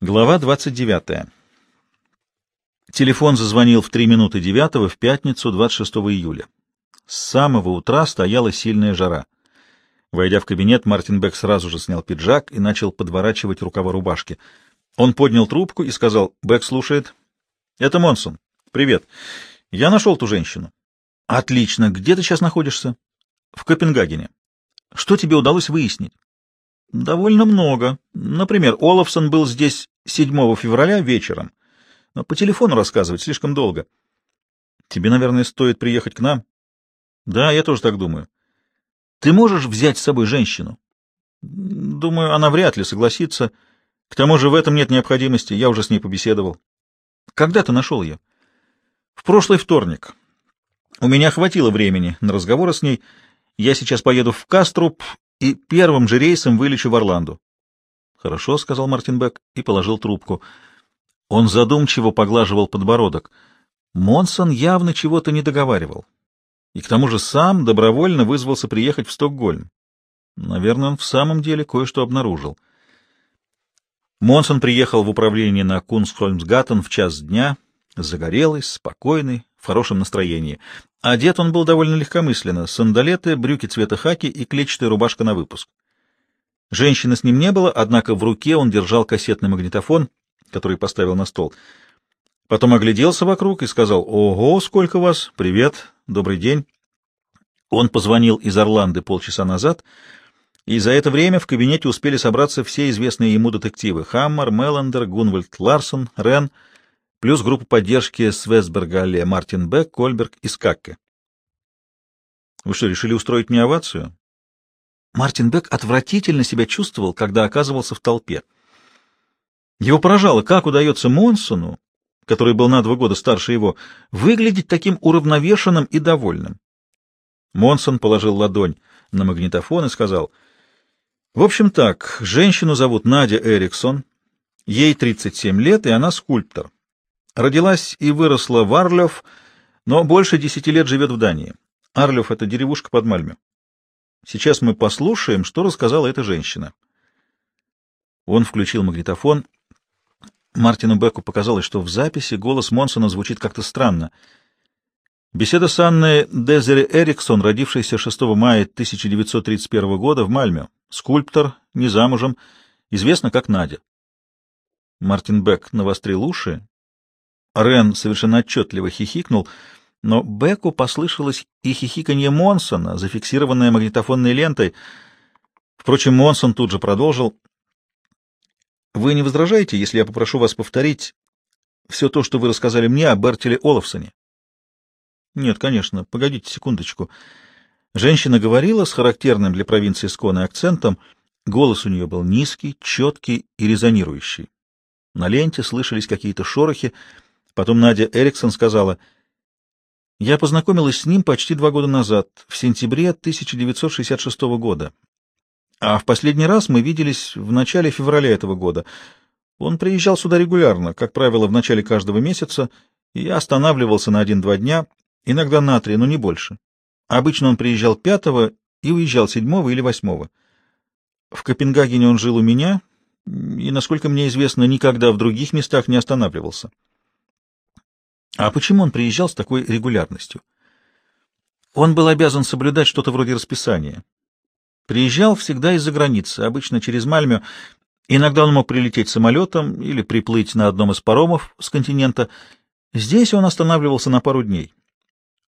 Глава 29. Телефон зазвонил в три минуты девятого в пятницу, 26 июля. С самого утра стояла сильная жара. Войдя в кабинет, Мартин Бек сразу же снял пиджак и начал подворачивать рукава рубашки. Он поднял трубку и сказал, «Бек слушает». «Это Монсон. Привет. Я нашел ту женщину». «Отлично. Где ты сейчас находишься?» «В Копенгагене». «Что тебе удалось выяснить?» Довольно много. Например, Олафсон был здесь 7 февраля вечером. Но по телефону рассказывать слишком долго. Тебе, наверное, стоит приехать к нам? Да, я тоже так думаю. Ты можешь взять с собой женщину? Думаю, она вряд ли согласится. К тому же в этом нет необходимости, я уже с ней побеседовал. Когда ты нашел ее? В прошлый вторник. У меня хватило времени на разговоры с ней. Я сейчас поеду в Каструб и первым же рейсом вылечу в Орланду. — Хорошо, — сказал Мартин Бек и положил трубку. Он задумчиво поглаживал подбородок. Монсон явно чего-то не договаривал. И к тому же сам добровольно вызвался приехать в Стокгольм. Наверное, он в самом деле кое-что обнаружил. Монсон приехал в управление на Кунсхольмсгаттен в час дня, загорелый, спокойный, в хорошем настроении. Одет он был довольно легкомысленно, сандалеты, брюки цвета хаки и клетчатая рубашка на выпуск. Женщины с ним не было, однако в руке он держал кассетный магнитофон, который поставил на стол. Потом огляделся вокруг и сказал «Ого, сколько вас! Привет! Добрый день!» Он позвонил из Орланды полчаса назад, и за это время в кабинете успели собраться все известные ему детективы — Хаммер, Меллендер, Гунвальд Ларсон, Рен — плюс группа поддержки Свесберга, Алле, Мартин Бек, Кольберг и Скакке. Вы что, решили устроить мне овацию? Мартин Бек отвратительно себя чувствовал, когда оказывался в толпе. Его поражало, как удается Монсону, который был на два года старше его, выглядеть таким уравновешенным и довольным. Монсон положил ладонь на магнитофон и сказал, «В общем так, женщину зовут Надя Эриксон, ей 37 лет, и она скульптор. Родилась и выросла в Арлев, но больше десяти лет живет в Дании. Арлев — это деревушка под Мальме. Сейчас мы послушаем, что рассказала эта женщина. Он включил магнитофон. Мартину Беку показалось, что в записи голос Монсона звучит как-то странно. Беседа с Анной Дезери Эриксон, родившейся 6 мая 1931 года в Мальме. Скульптор, не замужем, известна как Надя. Мартин Бек навострил уши Рен совершенно отчетливо хихикнул, но Беку послышалось и хихиканье Монсона, зафиксированное магнитофонной лентой. Впрочем, Монсон тут же продолжил. «Вы не возражаете, если я попрошу вас повторить все то, что вы рассказали мне о Бертеле Олафсоне?» «Нет, конечно. Погодите секундочку». Женщина говорила с характерным для провинции Сконы акцентом. Голос у нее был низкий, четкий и резонирующий. На ленте слышались какие-то шорохи, Потом Надя Эриксон сказала, «Я познакомилась с ним почти два года назад, в сентябре 1966 года. А в последний раз мы виделись в начале февраля этого года. Он приезжал сюда регулярно, как правило, в начале каждого месяца, и останавливался на один-два дня, иногда на три, но не больше. Обычно он приезжал пятого и уезжал седьмого или восьмого. В Копенгагене он жил у меня, и, насколько мне известно, никогда в других местах не останавливался. А почему он приезжал с такой регулярностью? Он был обязан соблюдать что-то вроде расписания. Приезжал всегда из-за границы, обычно через Мальмё. Иногда он мог прилететь самолетом или приплыть на одном из паромов с континента. Здесь он останавливался на пару дней.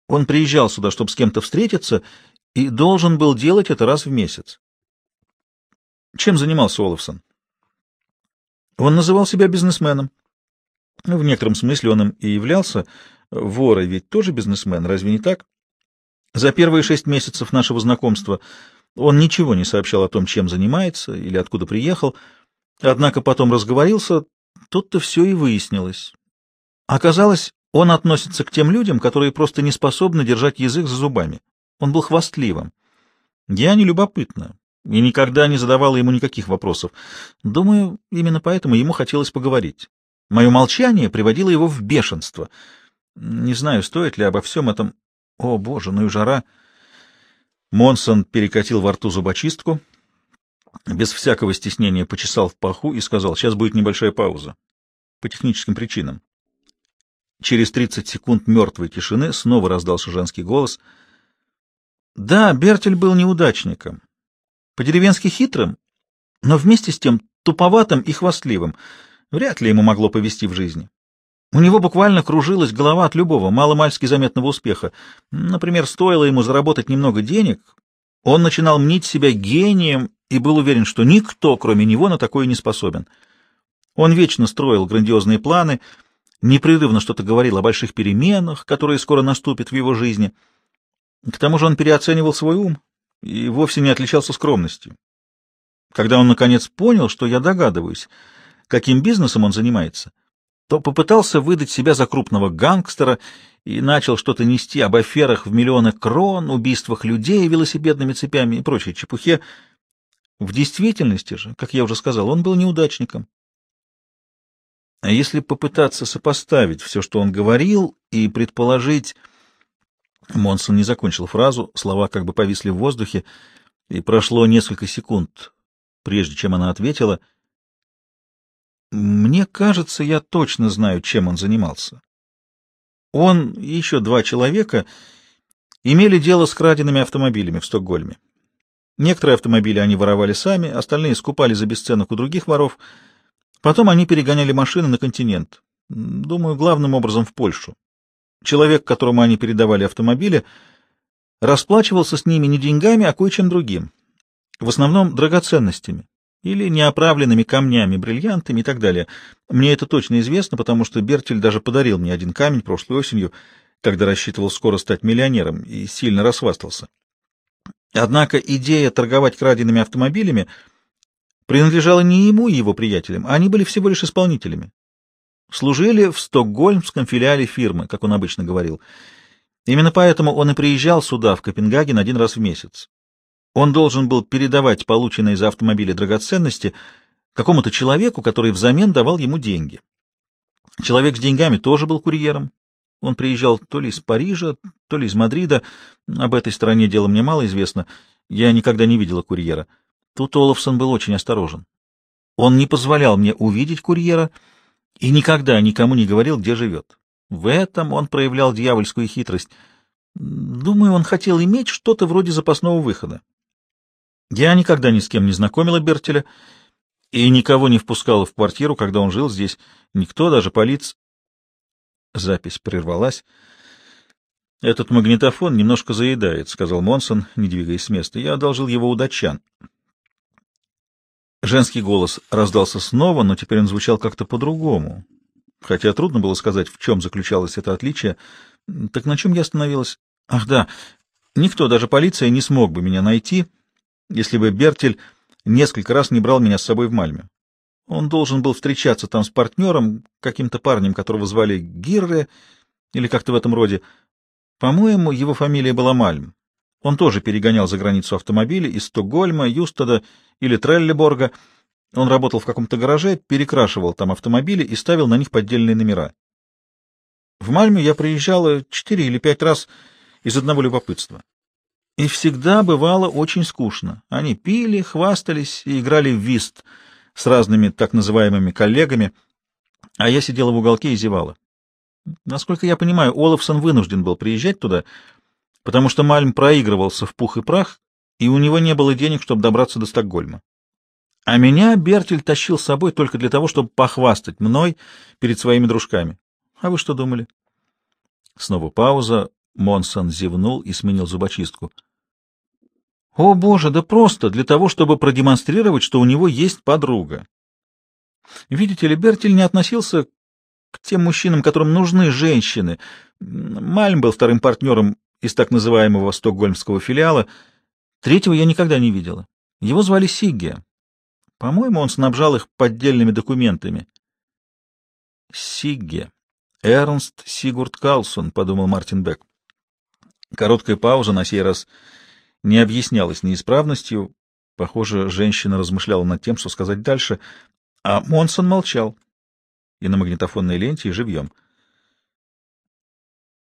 Он приезжал сюда, чтобы с кем-то встретиться, и должен был делать это раз в месяц. Чем занимался Олафсон? Он называл себя бизнесменом. Ну, в некотором смысле он им и являлся. Воры ведь тоже бизнесмен, разве не так? За первые шесть месяцев нашего знакомства он ничего не сообщал о том, чем занимается или откуда приехал, однако потом разговорился, тут-то все и выяснилось. Оказалось, он относится к тем людям, которые просто не способны держать язык за зубами. Он был хвастливым. Я не любопытна и никогда не задавала ему никаких вопросов. Думаю, именно поэтому ему хотелось поговорить. Мое молчание приводило его в бешенство. Не знаю, стоит ли обо всем этом... О, боже, ну и жара! Монсон перекатил во рту зубочистку. без всякого стеснения почесал в паху и сказал, сейчас будет небольшая пауза. По техническим причинам. Через 30 секунд мертвой тишины снова раздался женский голос. Да, Бертель был неудачником. По-деревенски хитрым, но вместе с тем туповатым и хвастливым. Вряд ли ему могло повести в жизни. У него буквально кружилась голова от любого маломальски заметного успеха. Например, стоило ему заработать немного денег, он начинал мнить себя гением и был уверен, что никто, кроме него, на такое не способен. Он вечно строил грандиозные планы, непрерывно что-то говорил о больших переменах, которые скоро наступят в его жизни. К тому же он переоценивал свой ум и вовсе не отличался скромностью. Когда он, наконец, понял, что я догадываюсь, каким бизнесом он занимается, то попытался выдать себя за крупного гангстера и начал что-то нести об аферах в миллионы крон, убийствах людей велосипедными цепями и прочей чепухе. В действительности же, как я уже сказал, он был неудачником. А если попытаться сопоставить все, что он говорил, и предположить... Монсон не закончил фразу, слова как бы повисли в воздухе, и прошло несколько секунд, прежде чем она ответила — мне кажется, я точно знаю, чем он занимался. Он и еще два человека имели дело с краденными автомобилями в Стокгольме. Некоторые автомобили они воровали сами, остальные скупали за бесценок у других воров. Потом они перегоняли машины на континент. Думаю, главным образом в Польшу. Человек, которому они передавали автомобили, расплачивался с ними не деньгами, а кое-чем другим. В основном драгоценностями или неоправленными камнями, бриллиантами и так далее. Мне это точно известно, потому что Бертель даже подарил мне один камень прошлой осенью, когда рассчитывал скоро стать миллионером и сильно расхвастался. Однако идея торговать краденными автомобилями принадлежала не ему и его приятелям, а они были всего лишь исполнителями. Служили в стокгольмском филиале фирмы, как он обычно говорил. Именно поэтому он и приезжал сюда, в Копенгаген, один раз в месяц. Он должен был передавать полученные за автомобили драгоценности какому-то человеку, который взамен давал ему деньги. Человек с деньгами тоже был курьером. Он приезжал то ли из Парижа, то ли из Мадрида. Об этой стороне дела мне мало известно. Я никогда не видела курьера. Тут Олафсон был очень осторожен. Он не позволял мне увидеть курьера и никогда никому не говорил, где живет. В этом он проявлял дьявольскую хитрость. Думаю, он хотел иметь что-то вроде запасного выхода. Я никогда ни с кем не знакомила Бертеля и никого не впускала в квартиру, когда он жил здесь. Никто, даже полиция. Запись прервалась. «Этот магнитофон немножко заедает», — сказал Монсон, не двигаясь с места. «Я одолжил его у датчан». Женский голос раздался снова, но теперь он звучал как-то по-другому. Хотя трудно было сказать, в чем заключалось это отличие. Так на чем я остановилась? Ах, да, никто, даже полиция, не смог бы меня найти, — если бы Бертель несколько раз не брал меня с собой в Мальме. Он должен был встречаться там с партнером, каким-то парнем, которого звали Гирре или как-то в этом роде. По-моему, его фамилия была Мальм. Он тоже перегонял за границу автомобили из Стокгольма, Юстада или Треллеборга. Он работал в каком-то гараже, перекрашивал там автомобили и ставил на них поддельные номера. В Мальме я приезжала четыре или пять раз из одного любопытства. И всегда бывало очень скучно. Они пили, хвастались и играли в вист с разными так называемыми коллегами, а я сидела в уголке и зевала. Насколько я понимаю, Олафсон вынужден был приезжать туда, потому что Мальм проигрывался в пух и прах, и у него не было денег, чтобы добраться до Стокгольма. А меня Бертель тащил с собой только для того, чтобы похвастать мной перед своими дружками. А вы что думали? Снова пауза. Монсон зевнул и сменил зубочистку. О, боже, да просто для того, чтобы продемонстрировать, что у него есть подруга. Видите ли, Бертель не относился к тем мужчинам, которым нужны женщины. Мальм был вторым партнером из так называемого стокгольмского филиала. Третьего я никогда не видела. Его звали Сигге. По-моему, он снабжал их поддельными документами. Сигге. Эрнст Сигурд Карлсон, — подумал Мартин Бек. Короткая пауза на сей раз не объяснялась неисправностью. Похоже, женщина размышляла над тем, что сказать дальше, а Монсон молчал. И на магнитофонной ленте, и живьем.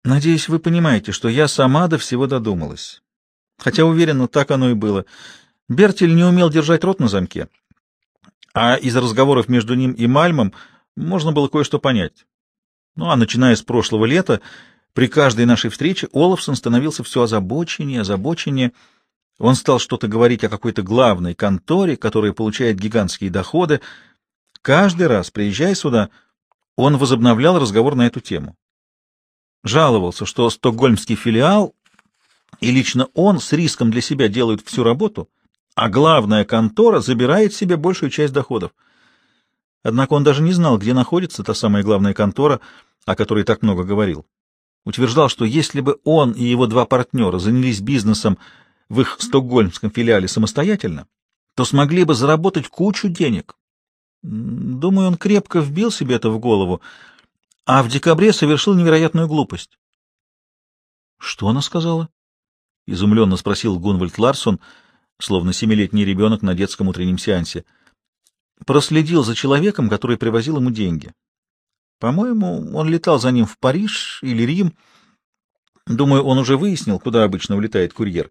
Надеюсь, вы понимаете, что я сама до всего додумалась. Хотя, уверена, так оно и было. Бертель не умел держать рот на замке, а из разговоров между ним и Мальмом можно было кое-что понять. Ну а начиная с прошлого лета, при каждой нашей встрече Олафсон становился все озабоченнее, озабоченнее. Он стал что-то говорить о какой-то главной конторе, которая получает гигантские доходы. Каждый раз, приезжая сюда, он возобновлял разговор на эту тему. Жаловался, что стокгольмский филиал и лично он с риском для себя делают всю работу, а главная контора забирает себе большую часть доходов. Однако он даже не знал, где находится та самая главная контора, о которой так много говорил. Утверждал, что если бы он и его два партнера занялись бизнесом в их стокгольмском филиале самостоятельно, то смогли бы заработать кучу денег. Думаю, он крепко вбил себе это в голову, а в декабре совершил невероятную глупость. — Что она сказала? — изумленно спросил Гунвальд Ларсон, словно семилетний ребенок на детском утреннем сеансе. Проследил за человеком, который привозил ему деньги. По-моему, он летал за ним в Париж или Рим. Думаю, он уже выяснил, куда обычно улетает курьер.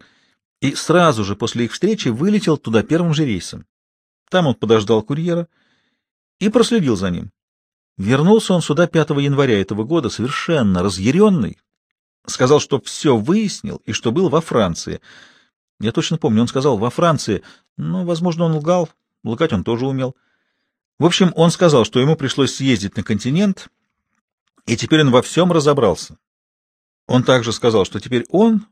И сразу же после их встречи вылетел туда первым же рейсом. Там он подождал курьера и проследил за ним. Вернулся он сюда 5 января этого года, совершенно разъяренный. Сказал, что все выяснил и что был во Франции. Я точно помню, он сказал «во Франции», но, возможно, он лгал. Лгать он тоже умел. В общем, он сказал, что ему пришлось съездить на континент, и теперь он во всем разобрался. Он также сказал, что теперь он,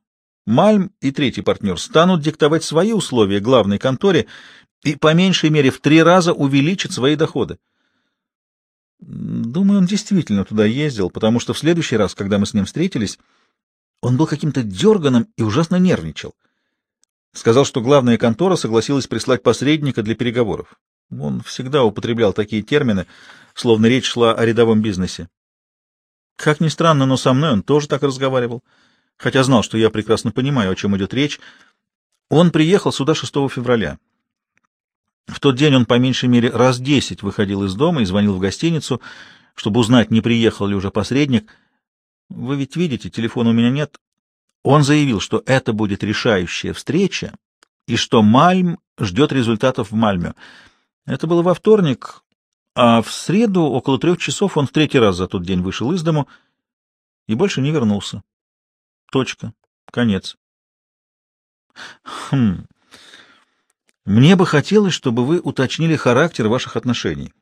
Мальм и третий партнер станут диктовать свои условия главной конторе и по меньшей мере в три раза увеличат свои доходы. Думаю, он действительно туда ездил, потому что в следующий раз, когда мы с ним встретились, он был каким-то дерганым и ужасно нервничал. Сказал, что главная контора согласилась прислать посредника для переговоров. Он всегда употреблял такие термины, словно речь шла о рядовом бизнесе. Как ни странно, но со мной он тоже так разговаривал, хотя знал, что я прекрасно понимаю, о чем идет речь. Он приехал сюда 6 февраля. В тот день он по меньшей мере раз десять выходил из дома и звонил в гостиницу, чтобы узнать, не приехал ли уже посредник. Вы ведь видите, телефона у меня нет. Он заявил, что это будет решающая встреча и что Мальм ждет результатов в Мальме. Это было во вторник, а в среду около трех часов он в третий раз за тот день вышел из дому и больше не вернулся. Точка. Конец. Хм. Мне бы хотелось, чтобы вы уточнили характер ваших отношений.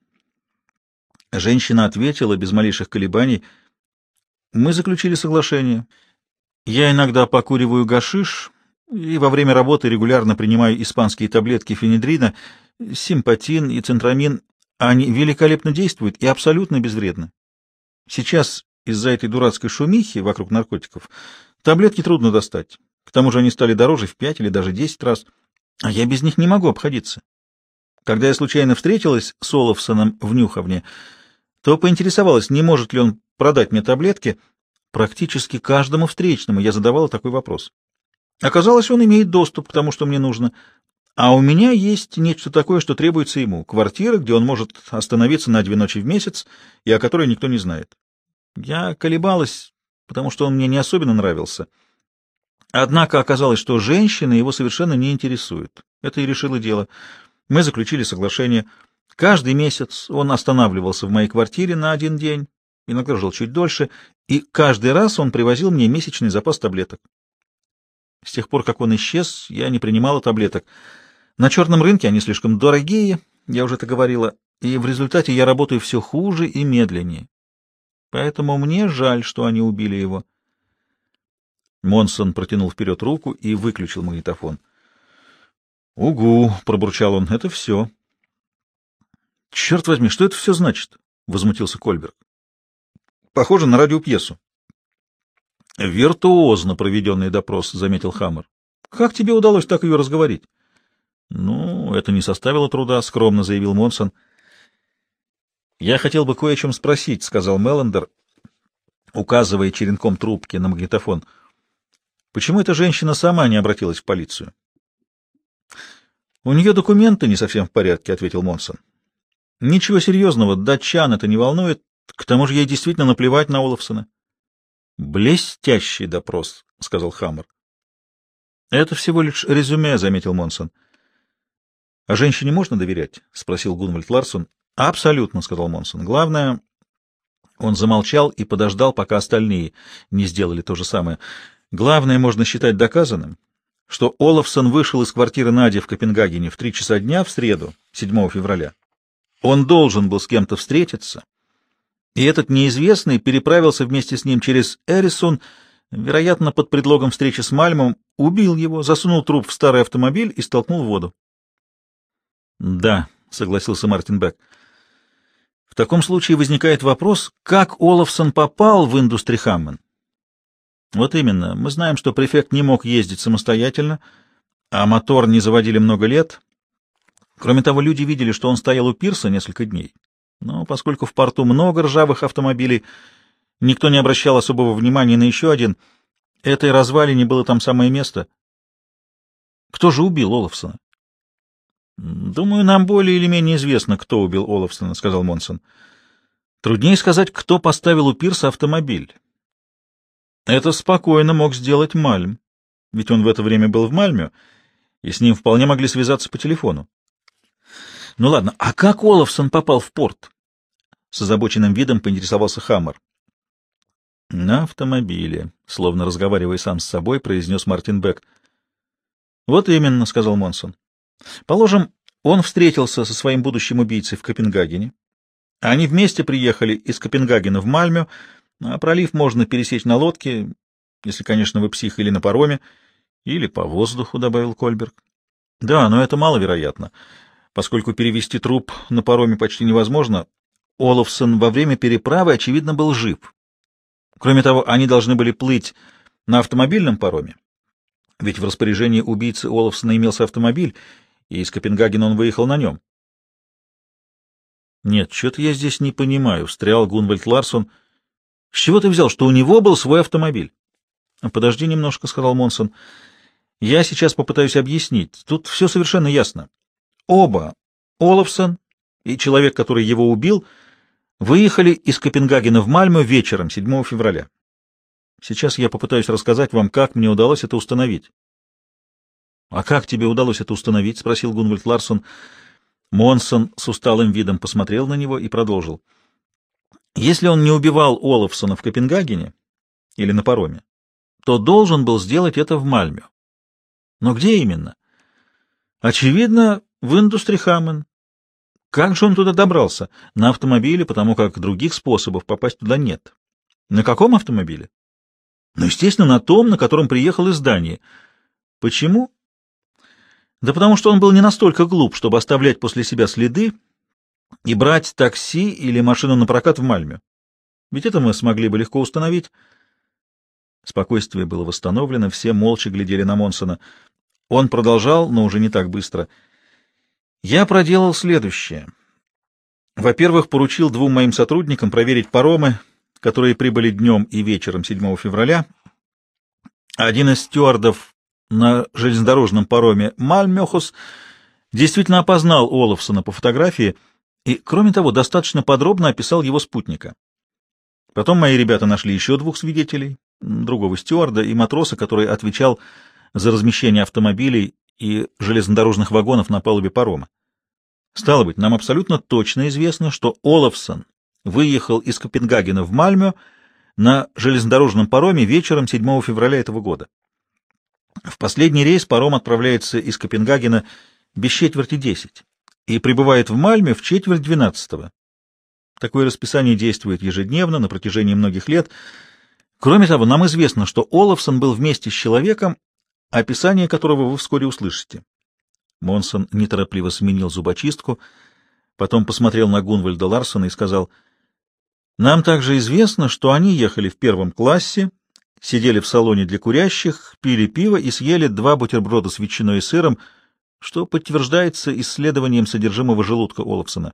Женщина ответила без малейших колебаний. Мы заключили соглашение. Я иногда покуриваю гашиш и во время работы регулярно принимаю испанские таблетки фенедрина — симпатин и центрамин, они великолепно действуют и абсолютно безвредны. Сейчас из-за этой дурацкой шумихи вокруг наркотиков таблетки трудно достать. К тому же они стали дороже в пять или даже десять раз, а я без них не могу обходиться. Когда я случайно встретилась с Олафсоном в Нюховне, то поинтересовалась, не может ли он продать мне таблетки. Практически каждому встречному я задавала такой вопрос. Оказалось, он имеет доступ к тому, что мне нужно, а у меня есть нечто такое, что требуется ему. Квартира, где он может остановиться на две ночи в месяц и о которой никто не знает. Я колебалась, потому что он мне не особенно нравился. Однако оказалось, что женщины его совершенно не интересуют. Это и решило дело. Мы заключили соглашение. Каждый месяц он останавливался в моей квартире на один день, иногда жил чуть дольше, и каждый раз он привозил мне месячный запас таблеток. С тех пор, как он исчез, я не принимала таблеток. На черном рынке они слишком дорогие, я уже это говорила, и в результате я работаю все хуже и медленнее. Поэтому мне жаль, что они убили его. Монсон протянул вперед руку и выключил магнитофон. — Угу, — пробурчал он, — это все. — Черт возьми, что это все значит? — возмутился Кольберг. — Похоже на радиопьесу. — Виртуозно проведенный допрос, — заметил Хаммер. — Как тебе удалось так ее разговорить? Ну, это не составило труда, скромно заявил Монсон. Я хотел бы кое о чем спросить, сказал Меллендер, указывая черенком трубки на магнитофон. Почему эта женщина сама не обратилась в полицию? У нее документы не совсем в порядке, ответил Монсон. Ничего серьезного, датчан это не волнует. К тому же ей действительно наплевать на Олафсона. Блестящий допрос, сказал Хаммер. Это всего лишь резюме, заметил Монсон. — А женщине можно доверять? — спросил Гунвальд Ларсон. — Абсолютно, — сказал Монсон. — Главное... Он замолчал и подождал, пока остальные не сделали то же самое. Главное можно считать доказанным, что Олафсон вышел из квартиры Нади в Копенгагене в три часа дня в среду, 7 февраля. Он должен был с кем-то встретиться, и этот неизвестный переправился вместе с ним через Эрисон, вероятно, под предлогом встречи с Мальмом, убил его, засунул труп в старый автомобиль и столкнул в воду. — Да, — согласился Мартин Бек. — В таком случае возникает вопрос, как Олафсон попал в Индустрихаммен? Вот именно. Мы знаем, что префект не мог ездить самостоятельно, а мотор не заводили много лет. Кроме того, люди видели, что он стоял у пирса несколько дней. Но поскольку в порту много ржавых автомобилей, никто не обращал особого внимания на еще один. Этой развалине было там самое место. Кто же убил Олафсона? Думаю, нам более или менее известно, кто убил Олафсона, сказал Монсон. Труднее сказать, кто поставил у пирса автомобиль. Это спокойно мог сделать Мальм, ведь он в это время был в Мальме, и с ним вполне могли связаться по телефону. Ну ладно, а как Олафсон попал в порт? С озабоченным видом поинтересовался Хаммер. На автомобиле, словно разговаривая сам с собой, произнес Мартин Бек. Вот именно, сказал Монсон. Положим, он встретился со своим будущим убийцей в Копенгагене. Они вместе приехали из Копенгагена в Мальмю, а пролив можно пересечь на лодке, если, конечно, вы псих, или на пароме, или по воздуху, — добавил Кольберг. Да, но это маловероятно, поскольку перевести труп на пароме почти невозможно. Олафсон во время переправы, очевидно, был жив. Кроме того, они должны были плыть на автомобильном пароме, ведь в распоряжении убийцы Олафсона имелся автомобиль, и из Копенгагена он выехал на нем. «Нет, что-то я здесь не понимаю», — встрял Гунвальд Ларсон — с чего ты взял, что у него был свой автомобиль? — Подожди немножко, — сказал Монсон. — Я сейчас попытаюсь объяснить. Тут все совершенно ясно. Оба, Олафсон и человек, который его убил, выехали из Копенгагена в Мальмö вечером 7 февраля. Сейчас я попытаюсь рассказать вам, как мне удалось это установить. — А как тебе удалось это установить? — спросил Гунвальд Ларсон. Монсон с усталым видом посмотрел на него и продолжил. — если он не убивал Олафсона в Копенгагене или на пароме, то должен был сделать это в Мальме. Но где именно? Очевидно, в Индустрихамен. Как же он туда добрался? На автомобиле, потому как других способов попасть туда нет. На каком автомобиле? Ну, естественно, на том, на котором приехал из Дании. Почему? Да потому что он был не настолько глуп, чтобы оставлять после себя следы, и брать такси или машину на прокат в Мальме. Ведь это мы смогли бы легко установить. Спокойствие было восстановлено, все молча глядели на Монсона. Он продолжал, но уже не так быстро. Я проделал следующее. Во-первых, поручил двум моим сотрудникам проверить паромы, которые прибыли днем и вечером 7 февраля. Один из стюардов на железнодорожном пароме Мальмехус действительно опознал Олафсона по фотографии — и, кроме того, достаточно подробно описал его спутника. Потом мои ребята нашли еще двух свидетелей, другого стюарда и матроса, который отвечал за размещение автомобилей и железнодорожных вагонов на палубе парома. Стало быть, нам абсолютно точно известно, что Олафсон выехал из Копенгагена в Мальмё на железнодорожном пароме вечером 7 февраля этого года. В последний рейс паром отправляется из Копенгагена без четверти десять и прибывает в Мальме в четверть двенадцатого. Такое расписание действует ежедневно на протяжении многих лет. Кроме того, нам известно, что Олафсон был вместе с человеком, описание которого вы вскоре услышите. Монсон неторопливо сменил зубочистку, потом посмотрел на Гунвальда Ларсона и сказал, «Нам также известно, что они ехали в первом классе, сидели в салоне для курящих, пили пиво и съели два бутерброда с ветчиной и сыром, что подтверждается исследованием содержимого желудка Олафсона.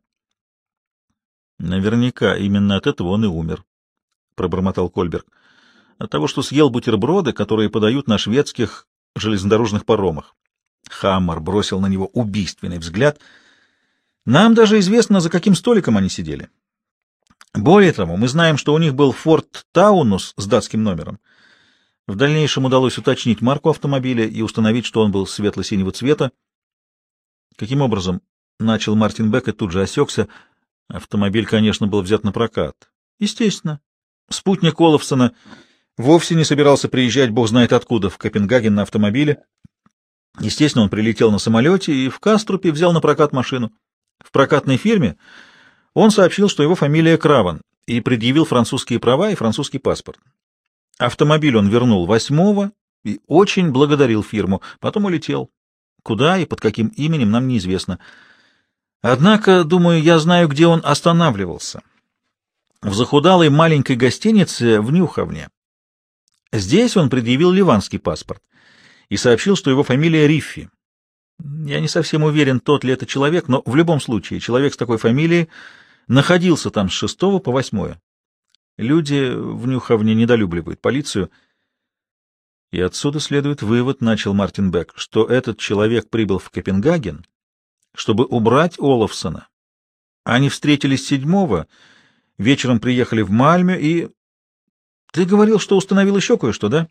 Наверняка именно от этого он и умер, пробормотал Кольберг. От того, что съел бутерброды, которые подают на шведских железнодорожных паромах. Хаммер бросил на него убийственный взгляд. Нам даже известно, за каким столиком они сидели. Более того, мы знаем, что у них был Форд Таунус с датским номером. В дальнейшем удалось уточнить марку автомобиля и установить, что он был светло-синего цвета. Каким образом? Начал Мартин Бек и тут же осекся. Автомобиль, конечно, был взят на прокат. Естественно. Спутник Олафсона вовсе не собирался приезжать, бог знает откуда, в Копенгаген на автомобиле. Естественно, он прилетел на самолете и в Каструпе взял на прокат машину. В прокатной фирме он сообщил, что его фамилия Краван, и предъявил французские права и французский паспорт. Автомобиль он вернул восьмого и очень благодарил фирму, потом улетел. Куда и под каким именем, нам неизвестно. Однако, думаю, я знаю, где он останавливался. В захудалой маленькой гостинице в Нюховне. Здесь он предъявил ливанский паспорт и сообщил, что его фамилия Риффи. Я не совсем уверен, тот ли это человек, но в любом случае человек с такой фамилией находился там с шестого по восьмое. Люди в Нюховне недолюбливают полицию. И отсюда следует вывод, начал Мартин Бек, что этот человек прибыл в Копенгаген чтобы убрать Олафсона. Они встретились седьмого, вечером приехали в Мальме и... Ты говорил, что установил еще кое-что, да?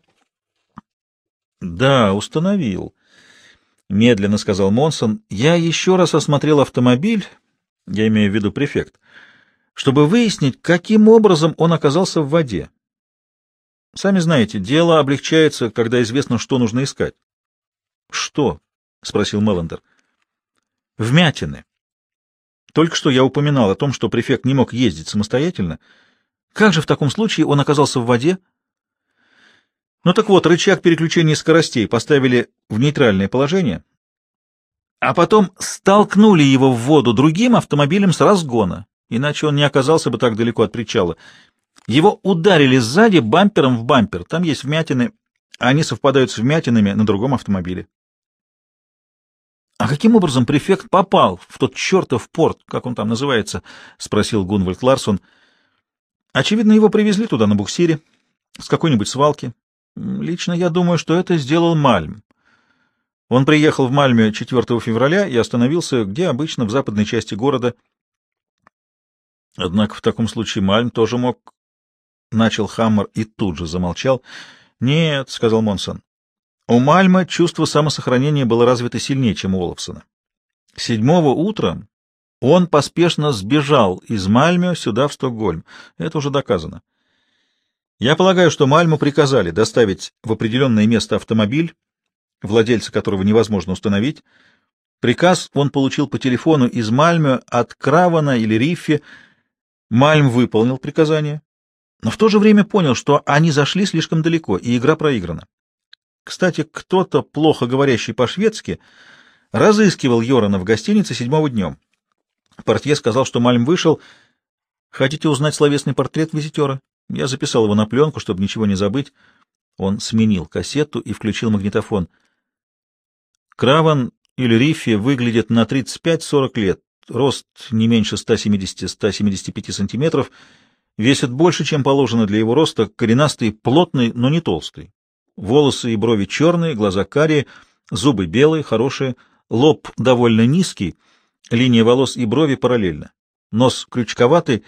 Да, установил. Медленно сказал Монсон. Я еще раз осмотрел автомобиль, я имею в виду префект, чтобы выяснить, каким образом он оказался в воде. Сами знаете, дело облегчается, когда известно, что нужно искать. — Что? — спросил Меллендер. Вмятины. Только что я упоминал о том, что префект не мог ездить самостоятельно. Как же в таком случае он оказался в воде? Ну так вот, рычаг переключения скоростей поставили в нейтральное положение, а потом столкнули его в воду другим автомобилем с разгона, иначе он не оказался бы так далеко от причала. Его ударили сзади бампером в бампер, там есть вмятины, они совпадают с вмятинами на другом автомобиле. — А каким образом префект попал в тот чертов порт, как он там называется? — спросил Гунвальд Ларсон. — Очевидно, его привезли туда на буксире, с какой-нибудь свалки. Лично я думаю, что это сделал Мальм. Он приехал в Мальме 4 февраля и остановился, где обычно, в западной части города. Однако в таком случае Мальм тоже мог... Начал Хаммер и тут же замолчал. — Нет, — сказал Монсон, у Мальма чувство самосохранения было развито сильнее, чем у Олафсона. Седьмого утра он поспешно сбежал из Мальмё сюда, в Стокгольм. Это уже доказано. Я полагаю, что Мальму приказали доставить в определенное место автомобиль, владельца которого невозможно установить. Приказ он получил по телефону из Мальмё от Кравана или Риффи. Мальм выполнил приказание, но в то же время понял, что они зашли слишком далеко, и игра проиграна. Кстати, кто-то, плохо говорящий по-шведски, разыскивал Йорана в гостинице седьмого днем. Портье сказал, что Мальм вышел. Хотите узнать словесный портрет визитера? Я записал его на пленку, чтобы ничего не забыть. Он сменил кассету и включил магнитофон. Краван или Риффи выглядит на 35-40 лет. Рост не меньше 170-175 сантиметров. Весит больше, чем положено для его роста. Коренастый, плотный, но не толстый. Волосы и брови черные, глаза карие, зубы белые, хорошие, лоб довольно низкий, линия волос и брови параллельно. Нос крючковатый,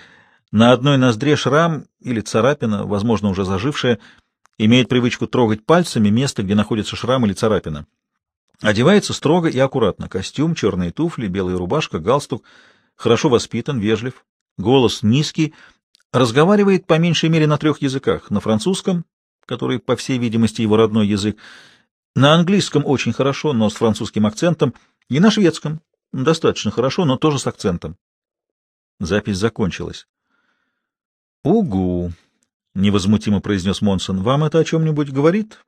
на одной ноздре шрам или царапина, возможно, уже зажившая, имеет привычку трогать пальцами место, где находится шрам или царапина. Одевается строго и аккуратно. Костюм, черные туфли, белая рубашка, галстук. Хорошо воспитан, вежлив. Голос низкий. Разговаривает по меньшей мере на трех языках. На французском, который, по всей видимости, его родной язык. На английском очень хорошо, но с французским акцентом, и на шведском достаточно хорошо, но тоже с акцентом. Запись закончилась. «Угу», — невозмутимо произнес Монсон, — «вам это о чем-нибудь говорит?»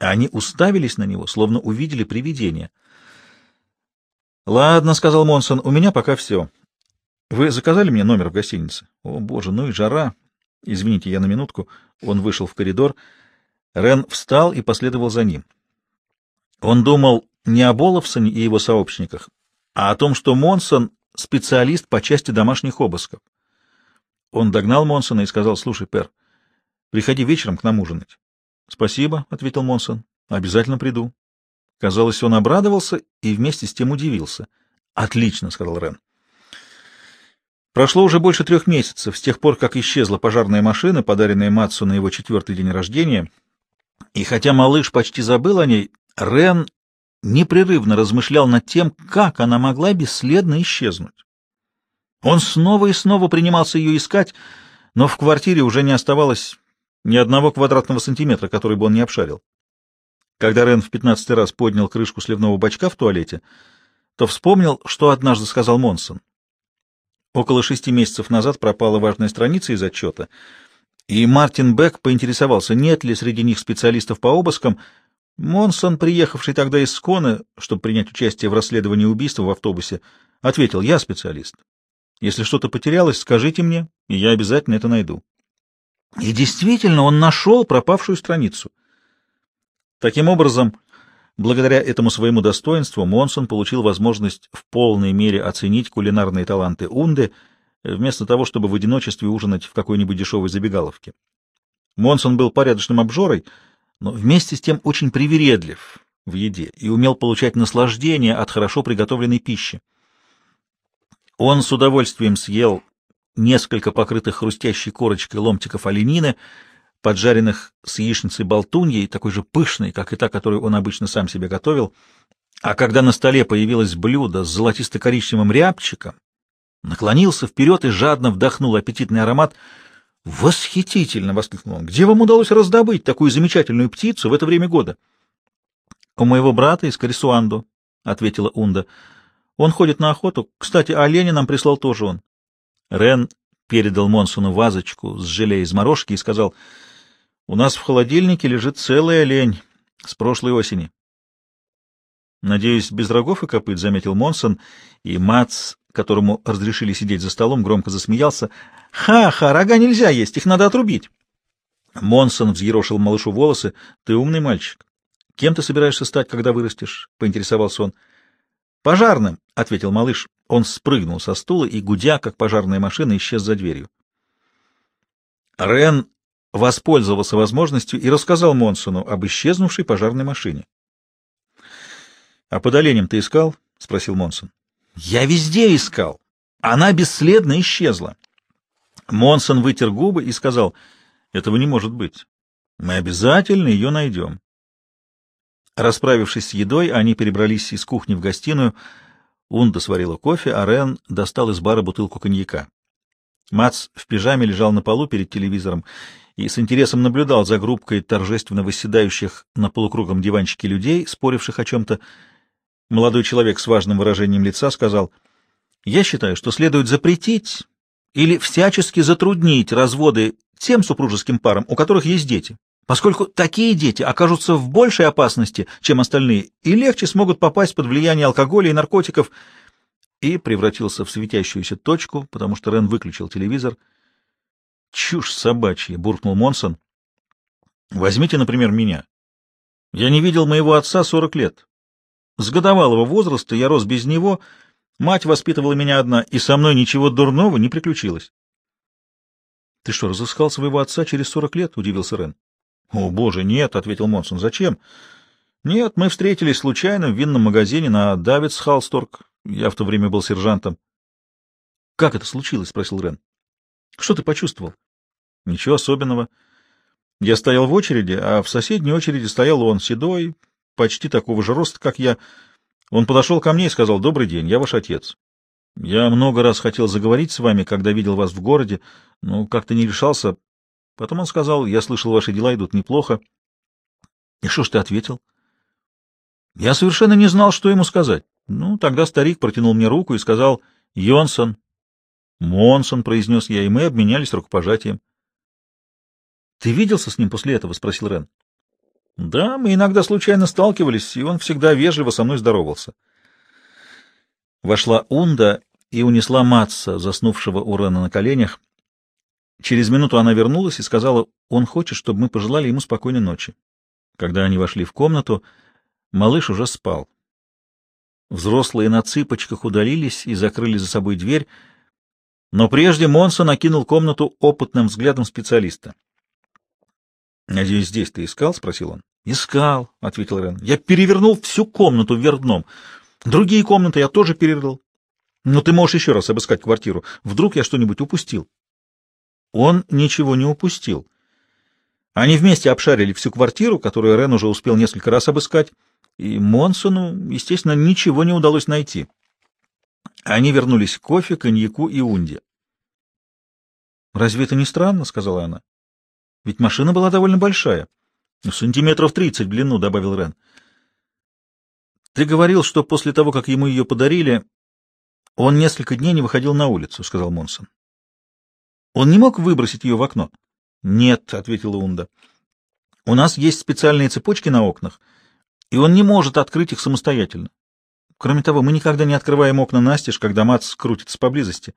Они уставились на него, словно увидели привидение. «Ладно», — сказал Монсон, — «у меня пока все. Вы заказали мне номер в гостинице? О, боже, ну и жара. Извините, я на минутку». Он вышел в коридор. Рен встал и последовал за ним. Он думал не о Боловсоне и его сообщниках, а о том, что Монсон — специалист по части домашних обысков. Он догнал Монсона и сказал, «Слушай, Пер, приходи вечером к нам ужинать». «Спасибо», — ответил Монсон, — «обязательно приду». Казалось, он обрадовался и вместе с тем удивился. «Отлично», — сказал Рен. Прошло уже больше трех месяцев с тех пор, как исчезла пожарная машина, подаренная Матсу на его четвертый день рождения, и хотя малыш почти забыл о ней, Рен непрерывно размышлял над тем, как она могла бесследно исчезнуть. Он снова и снова принимался ее искать, но в квартире уже не оставалось ни одного квадратного сантиметра, который бы он не обшарил. Когда Рен в пятнадцатый раз поднял крышку сливного бачка в туалете, то вспомнил, что однажды сказал Монсон. Около шести месяцев назад пропала важная страница из отчета, и Мартин Бек поинтересовался, нет ли среди них специалистов по обыскам. Монсон, приехавший тогда из Сконы, чтобы принять участие в расследовании убийства в автобусе, ответил, я специалист. Если что-то потерялось, скажите мне, и я обязательно это найду. И действительно, он нашел пропавшую страницу. Таким образом, благодаря этому своему достоинству, Монсон получил возможность в полной мере оценить кулинарные таланты Унды, вместо того, чтобы в одиночестве ужинать в какой-нибудь дешевой забегаловке. Монсон был порядочным обжорой, но вместе с тем очень привередлив в еде и умел получать наслаждение от хорошо приготовленной пищи. Он с удовольствием съел несколько покрытых хрустящей корочкой ломтиков оленины, поджаренных с яичницей болтуньей, такой же пышной, как и та, которую он обычно сам себе готовил. А когда на столе появилось блюдо с золотисто-коричневым рябчиком, наклонился вперед и жадно вдохнул аппетитный аромат. «Восхитительно!» — воскликнул он. «Где вам удалось раздобыть такую замечательную птицу в это время года?» «У моего брата из Карисуанду», — ответила Унда. «Он ходит на охоту. Кстати, оленя нам прислал тоже он. Рен передал Монсону вазочку с желе из морожки и сказал, «У нас в холодильнике лежит целый олень с прошлой осени». «Надеюсь, без рогов и копыт», — заметил Монсон, и Мац, которому разрешили сидеть за столом, громко засмеялся. «Ха-ха, рога нельзя есть, их надо отрубить». Монсон взъерошил малышу волосы. «Ты умный мальчик. Кем ты собираешься стать, когда вырастешь?» — поинтересовался он. «Пожарным», — ответил малыш. Он спрыгнул со стула и, гудя, как пожарная машина, исчез за дверью. Рен воспользовался возможностью и рассказал Монсону об исчезнувшей пожарной машине. — А под оленем ты искал? — спросил Монсон. — Я везде искал. Она бесследно исчезла. Монсон вытер губы и сказал, — этого не может быть. Мы обязательно ее найдем. Расправившись с едой, они перебрались из кухни в гостиную. Унда сварила кофе, а Рен достал из бара бутылку коньяка. Мац в пижаме лежал на полу перед телевизором и с интересом наблюдал за группкой торжественно восседающих на полукругом диванчике людей, споривших о чем-то. Молодой человек с важным выражением лица сказал, «Я считаю, что следует запретить или всячески затруднить разводы тем супружеским парам, у которых есть дети поскольку такие дети окажутся в большей опасности, чем остальные, и легче смогут попасть под влияние алкоголя и наркотиков, и превратился в светящуюся точку, потому что Рен выключил телевизор. «Чушь собачья!» — буркнул Монсон. «Возьмите, например, меня. Я не видел моего отца сорок лет. С годовалого возраста я рос без него, мать воспитывала меня одна, и со мной ничего дурного не приключилось». «Ты что, разыскал своего отца через сорок лет?» — удивился Рен. — О, боже, нет, — ответил Монсон. — Зачем? — Нет, мы встретились случайно в винном магазине на Давидс Халсторг. Я в то время был сержантом. — Как это случилось? — спросил Рен. — Что ты почувствовал? — Ничего особенного. Я стоял в очереди, а в соседней очереди стоял он, седой, почти такого же роста, как я. Он подошел ко мне и сказал, «Добрый день, я ваш отец. Я много раз хотел заговорить с вами, когда видел вас в городе, но как-то не решался, Потом он сказал, я слышал, ваши дела идут неплохо. И что ж ты ответил? Я совершенно не знал, что ему сказать. Ну, тогда старик протянул мне руку и сказал, Йонсон. Монсон, произнес я, и мы обменялись рукопожатием. Ты виделся с ним после этого? спросил Рен. Да, мы иногда случайно сталкивались, и он всегда вежливо со мной здоровался. Вошла Унда и унесла Матса, заснувшего у Рена на коленях. Через минуту она вернулась и сказала, он хочет, чтобы мы пожелали ему спокойной ночи. Когда они вошли в комнату, малыш уже спал. Взрослые на цыпочках удалились и закрыли за собой дверь, но прежде Монсон накинул комнату опытным взглядом специалиста. — Надеюсь, здесь ты искал? — спросил он. — Искал, — ответил Рен. — Я перевернул всю комнату вверх дном. Другие комнаты я тоже перевернул. Но ты можешь еще раз обыскать квартиру. Вдруг я что-нибудь упустил. Он ничего не упустил. Они вместе обшарили всю квартиру, которую Рен уже успел несколько раз обыскать, и Монсону, естественно, ничего не удалось найти. Они вернулись к кофе, коньяку и унде. «Разве это не странно?» — сказала она. «Ведь машина была довольно большая. Ну, сантиметров тридцать в длину», — добавил Рен. «Ты говорил, что после того, как ему ее подарили, он несколько дней не выходил на улицу», — сказал Монсон. «Он не мог выбросить ее в окно?» «Нет», — ответила Унда. «У нас есть специальные цепочки на окнах, и он не может открыть их самостоятельно. Кроме того, мы никогда не открываем окна настежь, когда Мац крутится поблизости.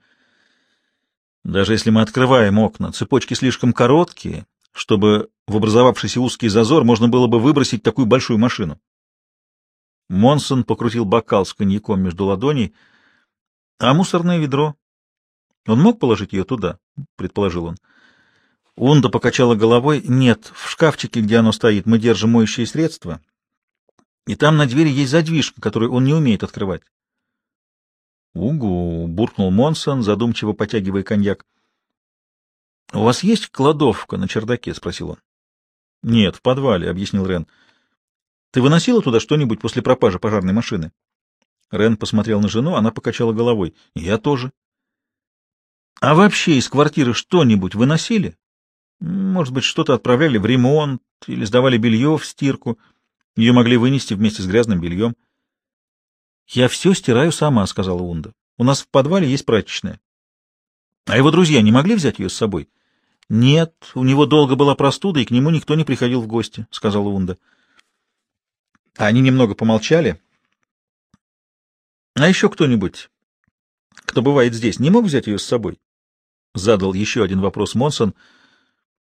Даже если мы открываем окна, цепочки слишком короткие, чтобы в образовавшийся узкий зазор можно было бы выбросить такую большую машину. Монсон покрутил бокал с коньяком между ладоней. — А мусорное ведро? Он мог положить ее туда? — предположил он. Унда покачала головой. — Нет, в шкафчике, где оно стоит, мы держим моющие средства и там на двери есть задвижка, которую он не умеет открывать. — Угу! — буркнул Монсон, задумчиво потягивая коньяк. — У вас есть кладовка на чердаке? — спросил он. — Нет, в подвале, — объяснил Рен. — Ты выносила туда что-нибудь после пропажи пожарной машины? Рен посмотрел на жену, она покачала головой. — Я тоже. — А вообще из квартиры что-нибудь выносили? Может быть, что-то отправляли в ремонт или сдавали белье в стирку? — ее могли вынести вместе с грязным бельем. — Я все стираю сама, — сказала Унда. — У нас в подвале есть прачечная. — А его друзья не могли взять ее с собой? — Нет, у него долго была простуда, и к нему никто не приходил в гости, — сказала Унда. Они немного помолчали. — А еще кто-нибудь, кто бывает здесь, не мог взять ее с собой? — задал еще один вопрос Монсон.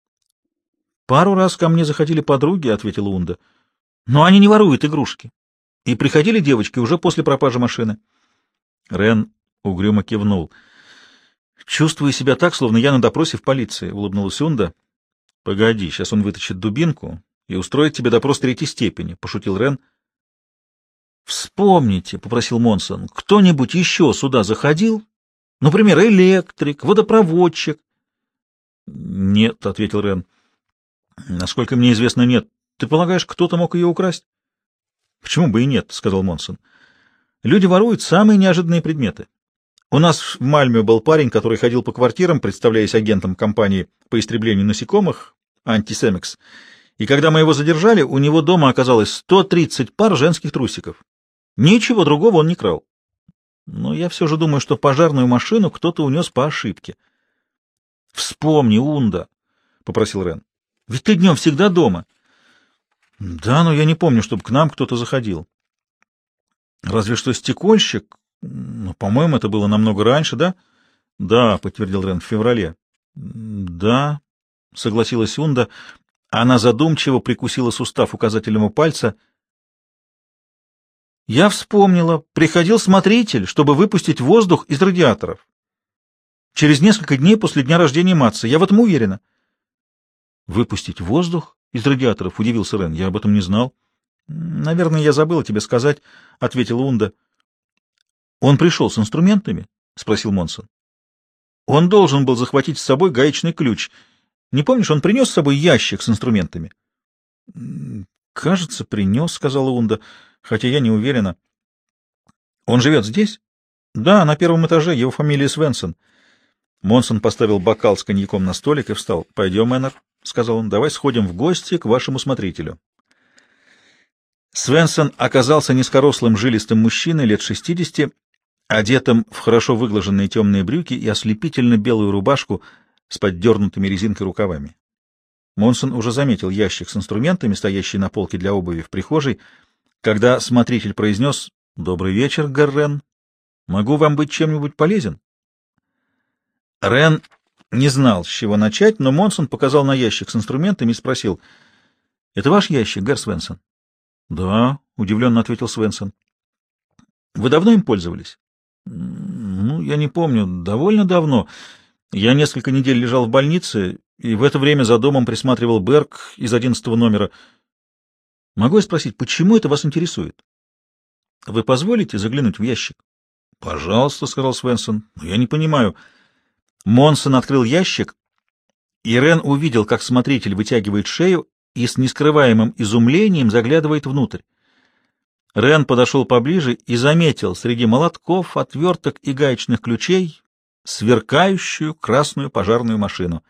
— Пару раз ко мне заходили подруги, — ответила Унда. — но они не воруют игрушки. И приходили девочки уже после пропажи машины. Рен угрюмо кивнул. Чувствую себя так, словно я на допросе в полиции, — улыбнулась Унда. — Погоди, сейчас он вытащит дубинку и устроит тебе допрос третьей степени, — пошутил Рен. — Вспомните, — попросил Монсон, — кто-нибудь еще сюда заходил? Например, электрик, водопроводчик? — Нет, — ответил Рен. — Насколько мне известно, нет. Ты полагаешь, кто-то мог ее украсть? — Почему бы и нет, — сказал Монсон. — Люди воруют самые неожиданные предметы. У нас в Мальме был парень, который ходил по квартирам, представляясь агентом компании по истреблению насекомых, Антисемикс, и когда мы его задержали, у него дома оказалось 130 пар женских трусиков. Ничего другого он не крал. Но я все же думаю, что пожарную машину кто-то унес по ошибке. — Вспомни, Унда, — попросил Рен. — Ведь ты днем всегда дома. — да, но я не помню, чтобы к нам кто-то заходил. Разве что стекольщик. Ну, по-моему, это было намного раньше, да? Да, подтвердил Рен, в феврале. Да, согласилась Унда. Она задумчиво прикусила сустав указательного пальца. Я вспомнила. Приходил смотритель, чтобы выпустить воздух из радиаторов. Через несколько дней после дня рождения Матца. Я в этом уверена. Выпустить воздух? Из радиаторов, — удивился Рен. Я об этом не знал. — Наверное, я забыла тебе сказать, — ответила Унда. — Он пришел с инструментами? — спросил Монсон. — Он должен был захватить с собой гаечный ключ. Не помнишь, он принес с собой ящик с инструментами? — Кажется, принес, — сказала Унда, хотя я не уверена. — Он живет здесь? — Да, на первом этаже, его фамилия Свенсон. Монсон поставил бокал с коньяком на столик и встал. — Пойдем, Эннер. — сказал он, — давай сходим в гости к вашему смотрителю. Свенсон оказался низкорослым жилистым мужчиной лет шестидесяти, одетым в хорошо выглаженные темные брюки и ослепительно белую рубашку с поддернутыми резинкой рукавами. Монсон уже заметил ящик с инструментами, стоящий на полке для обуви в прихожей, когда смотритель произнес «Добрый вечер, Гаррен. Могу вам быть чем-нибудь полезен?» Рен не знал, с чего начать, но Монсон показал на ящик с инструментами и спросил. — Это ваш ящик, Гэр Свенсон? — Да, — удивленно ответил Свенсон. — Вы давно им пользовались? — Ну, я не помню. Довольно давно. Я несколько недель лежал в больнице, и в это время за домом присматривал Берг из одиннадцатого номера. Могу я спросить, почему это вас интересует? — Вы позволите заглянуть в ящик? — Пожалуйста, — сказал Свенсон. — Я не понимаю. — Монсон открыл ящик, и Рен увидел, как смотритель вытягивает шею и с нескрываемым изумлением заглядывает внутрь. Рен подошел поближе и заметил среди молотков, отверток и гаечных ключей сверкающую красную пожарную машину.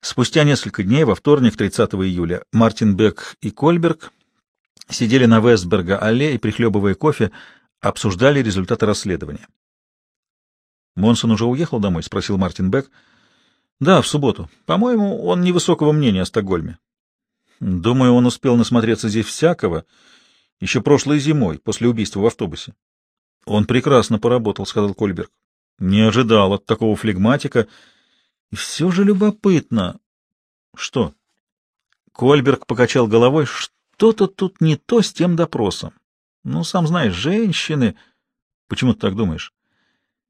Спустя несколько дней, во вторник, 30 июля, Мартин Бек и Кольберг сидели на Вестберга-аллее и, прихлебывая кофе, обсуждали результаты расследования. «Монсон уже уехал домой?» — спросил Мартин Бек. «Да, в субботу. По-моему, он невысокого мнения о Стокгольме. Думаю, он успел насмотреться здесь всякого еще прошлой зимой, после убийства в автобусе. Он прекрасно поработал, — сказал Кольберг. Не ожидал от такого флегматика. И все же любопытно. Что? Кольберг покачал головой. Что-то тут не то с тем допросом. Ну, сам знаешь, женщины... Почему ты так думаешь?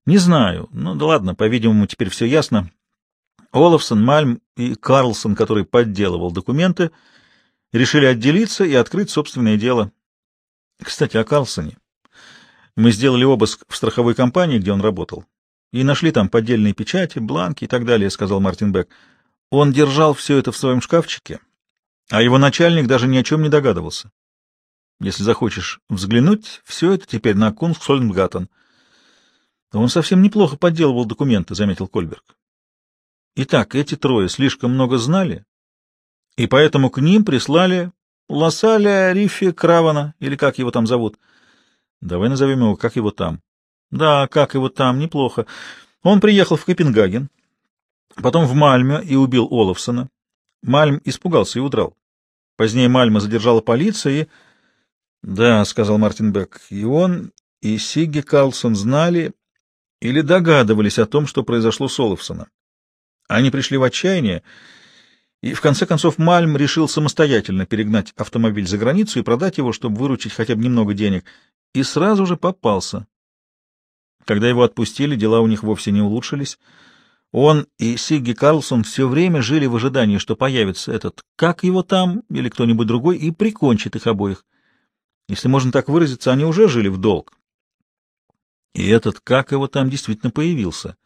Не знаю. Ну, да ладно, по-видимому, теперь все ясно. Олафсон, Мальм и Карлсон, который подделывал документы, решили отделиться и открыть собственное дело. Кстати, о Карлсоне. Мы сделали обыск в страховой компании, где он работал, и нашли там поддельные печати, бланки и так далее, — сказал Мартин Бек. Он держал все это в своем шкафчике, а его начальник даже ни о чем не догадывался. Если захочешь взглянуть, все это теперь на Кунсхольмгаттен. Он совсем неплохо подделывал документы, — заметил Кольберг. Итак, эти трое слишком много знали, и поэтому к ним прислали Лассаля Рифи Кравана, или как его там зовут. Давай назовем его, как его там. Да, как его там, неплохо. Он приехал в Копенгаген, потом в Мальме и убил Олафсона. Мальм испугался и удрал. Позднее Мальма задержала полиция и... — Да, — сказал Мартин Бек, — и он, и Сигги Карлсон знали или догадывались о том, что произошло с Олафсоном. Они пришли в отчаяние, и в конце концов Мальм решил самостоятельно перегнать автомобиль за границу и продать его, чтобы выручить хотя бы немного денег, и сразу же попался. Когда его отпустили, дела у них вовсе не улучшились. Он и Сигги Карлсон все время жили в ожидании, что появится этот, как его там, или кто-нибудь другой, и прикончит их обоих. Если можно так выразиться, они уже жили в долг. И этот, как его там, действительно появился.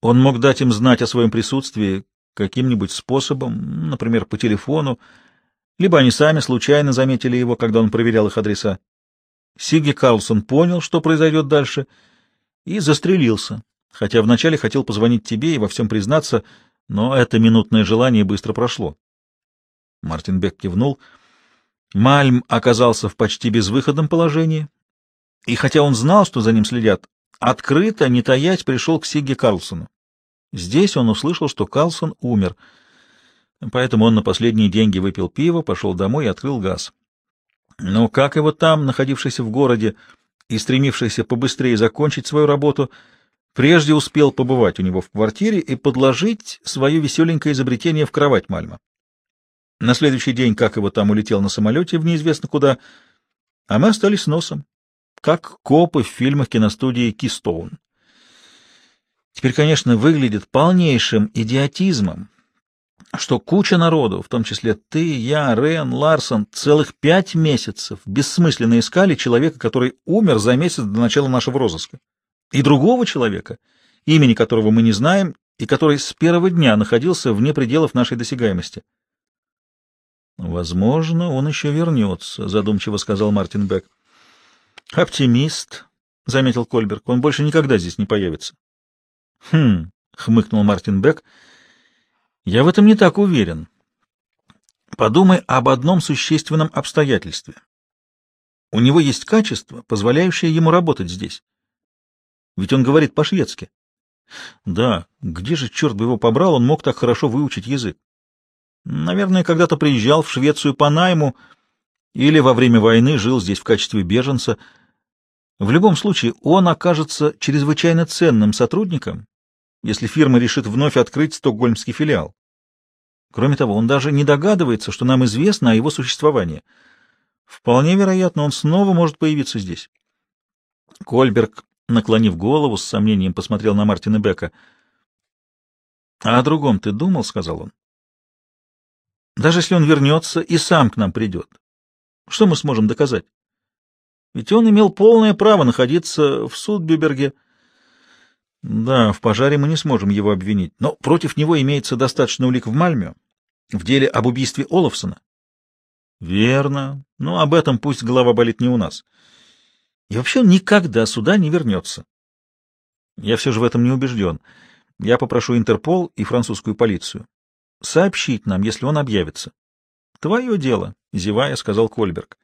Он мог дать им знать о своем присутствии каким-нибудь способом, например, по телефону, либо они сами случайно заметили его, когда он проверял их адреса. Сиги Карлсон понял, что произойдет дальше, и застрелился, хотя вначале хотел позвонить тебе и во всем признаться, но это минутное желание быстро прошло. Мартин Бек кивнул. Мальм оказался в почти безвыходном положении, и хотя он знал, что за ним следят, открыто, не таясь, пришел к Сигге Карлсону. Здесь он услышал, что Карлсон умер, поэтому он на последние деньги выпил пиво, пошел домой и открыл газ. Но как его там, находившийся в городе и стремившийся побыстрее закончить свою работу, прежде успел побывать у него в квартире и подложить свое веселенькое изобретение в кровать Мальма. На следующий день, как его там улетел на самолете в неизвестно куда, а мы остались носом, как копы в фильмах киностудии «Кистоун». Теперь, конечно, выглядит полнейшим идиотизмом, что куча народу, в том числе ты, я, Рен, Ларсон, целых пять месяцев бессмысленно искали человека, который умер за месяц до начала нашего розыска, и другого человека, имени которого мы не знаем, и который с первого дня находился вне пределов нашей досягаемости. «Возможно, он еще вернется», — задумчиво сказал Мартин Бек. «Оптимист», — заметил Кольберг, — «он больше никогда здесь не появится». «Хм», — хмыкнул Мартин Бек, — я в этом не так уверен. Подумай об одном существенном обстоятельстве. У него есть качество, позволяющее ему работать здесь. Ведь он говорит по-шведски. Да, где же, черт бы его побрал, он мог так хорошо выучить язык? Наверное, когда-то приезжал в Швецию по найму или во время войны жил здесь в качестве беженца. В любом случае, он окажется чрезвычайно ценным сотрудником, если фирма решит вновь открыть стокгольмский филиал. Кроме того, он даже не догадывается, что нам известно о его существовании. Вполне вероятно, он снова может появиться здесь. Кольберг, наклонив голову, с сомнением посмотрел на Мартина Бека. — А о другом ты думал? — сказал он. — Даже если он вернется и сам к нам придет, что мы сможем доказать? Ведь он имел полное право находиться в Судбюберге, — да, в пожаре мы не сможем его обвинить, но против него имеется достаточно улик в Мальме, в деле об убийстве Олафсона. Верно. Но об этом пусть голова болит не у нас. И вообще он никогда сюда не вернется. Я все же в этом не убежден. Я попрошу Интерпол и французскую полицию сообщить нам, если он объявится. — Твое дело, — зевая, сказал Кольберг.